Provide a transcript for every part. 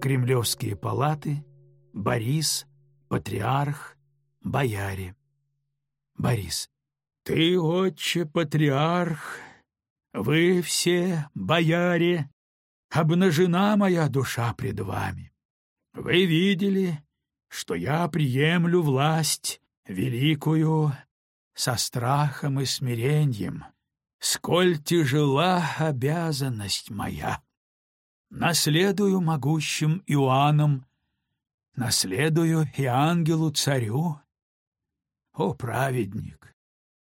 Кремлевские палаты, Борис, патриарх, бояре. Борис. Ты, отче, патриарх, вы все, бояре, обнажена моя душа пред вами. Вы видели, что я приемлю власть великую со страхом и смирением, сколь тяжела обязанность моя. Наследую могущим Иоанном, наследую и ангелу-царю. О, праведник,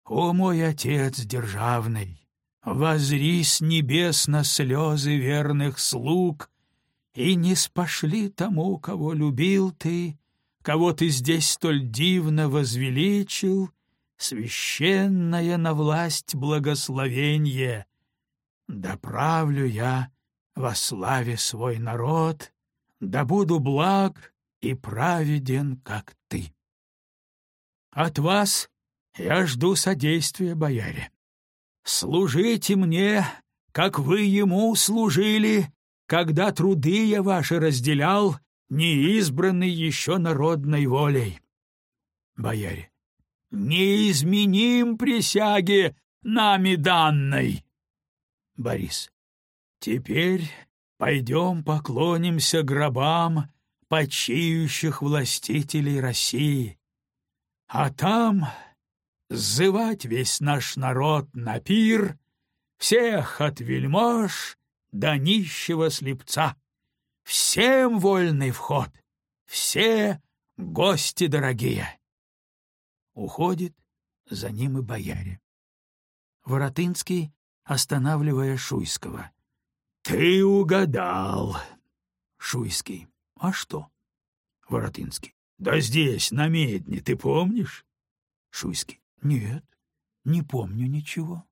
о, мой отец державный, возри с небес на слезы верных слуг и не спошли тому, кого любил ты, кого ты здесь столь дивно возвеличил, священное на власть благословенье. Да правлю я во славе свой народ, да буду благ и праведен, как ты. От вас я жду содействия, бояре. Служите мне, как вы ему служили, когда труды я ваши разделял, неизбранный еще народной волей. Бояре. Не изменим присяги нами данной. Борис. Теперь пойдем поклонимся гробам почиющих властителей России, а там сзывать весь наш народ на пир, всех от вельмож до нищего слепца. Всем вольный вход, все гости дорогие. Уходит за ним и бояре. Воротынский, останавливая Шуйского. — Ты угадал. Шуйский. — А что? Воротынский. — Да здесь, на медне, ты помнишь? Шуйский. — Нет, не помню ничего.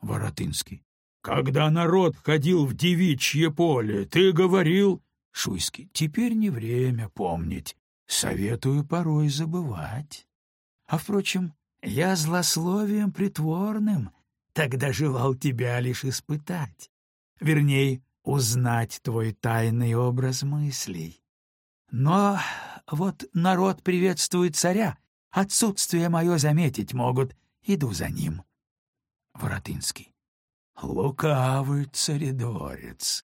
Воротынский. — Когда народ ходил в девичье поле, ты говорил... Шуйский. — Теперь не время помнить. Советую порой забывать. А, впрочем, я злословием притворным тогда желал тебя лишь испытать. Вернее, узнать твой тайный образ мыслей. Но вот народ приветствует царя, отсутствие мое заметить могут, иду за ним. Воротынский. Лукавый царедорец.